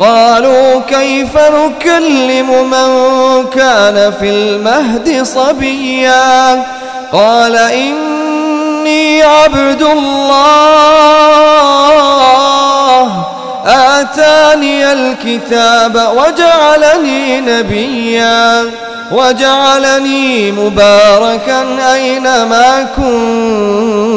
قالوا كيف نكلم من كان في المهد صبيا قال إني عبد الله. آتاني الكتاب وجعلني نبيا. وجعلني مباركا أينما كنت.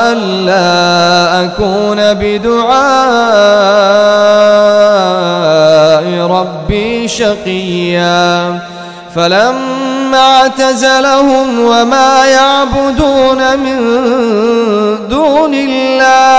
ألا أكون بدعاء ربي شقيا. فلما اعتزلهم وما يعبدون من دون الله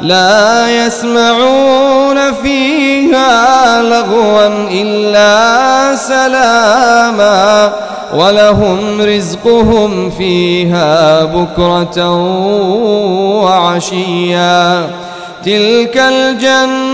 لا يسمعون فيها لغوا إلا سلاما ولهم رزقهم فيها بكرة وعشيا. تلك الجنة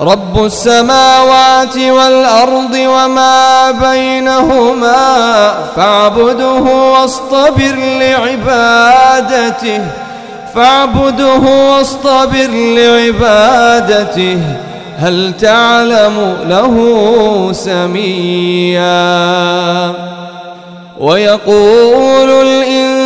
رب السماوات والأرض وما بينهما فاعبده واصطبر لعبادته فاعبده واصطبر لعبادته هل تعلم له سميا؟ ويقول الإنسان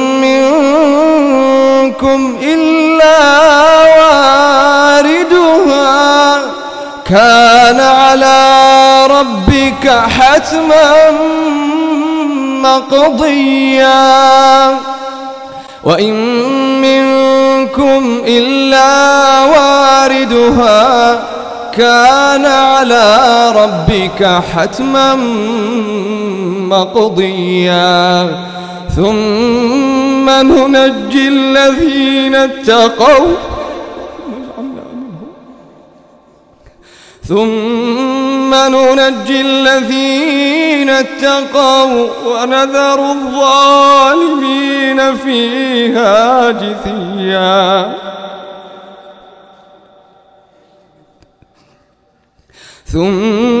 منكم إلا واردها. كان على ربك حتما مقضيا. وإن منكم إلا واردها. كان على ربك حتما مقضيا. ثم ننجي الذين اتقوا ثم ننجي الذين اتقوا ونذر الظالمين فيها جثيا ثم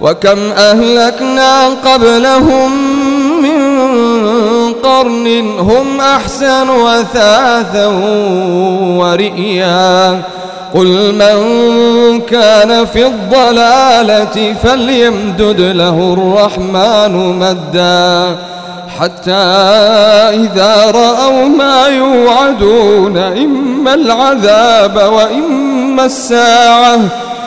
وكم أهلكنا قبلهم من قرن هم أحسن وثاثا ورئيا. قل من كان في الضلالة فليمدد له الرحمن مدا. حتى إذا رأوا ما يوعدون إما العذاب وإما الساعة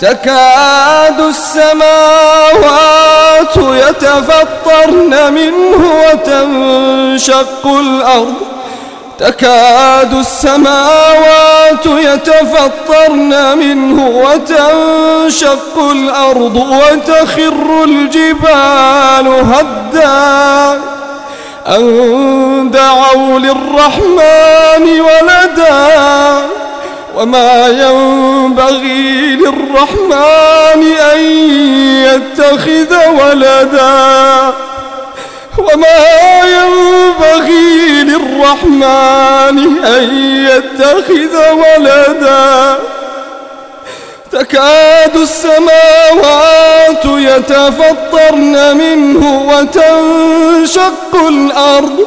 تكاد السماوات يتفطرن منه وتنشق الأرض. تكاد السماوات يتفطرن منه وتنشق الأرض وتخر الجبال هدّا. أن دعوا للرحمن ولدا. وما ينبغي للرحمن أن يتخذ ولدا. وما ينبغي للرحمن أن يتخذ ولدا. تكاد السماوات يتفطرن منه وتنشق الأرض.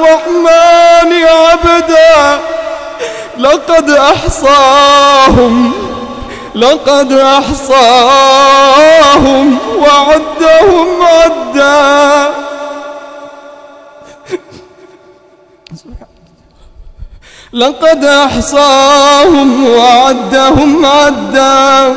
الرحمن عبدا لقد أحصاهم لقد أحصاهم وعدهم عدا. لقد أحصاهم وعدهم عدا.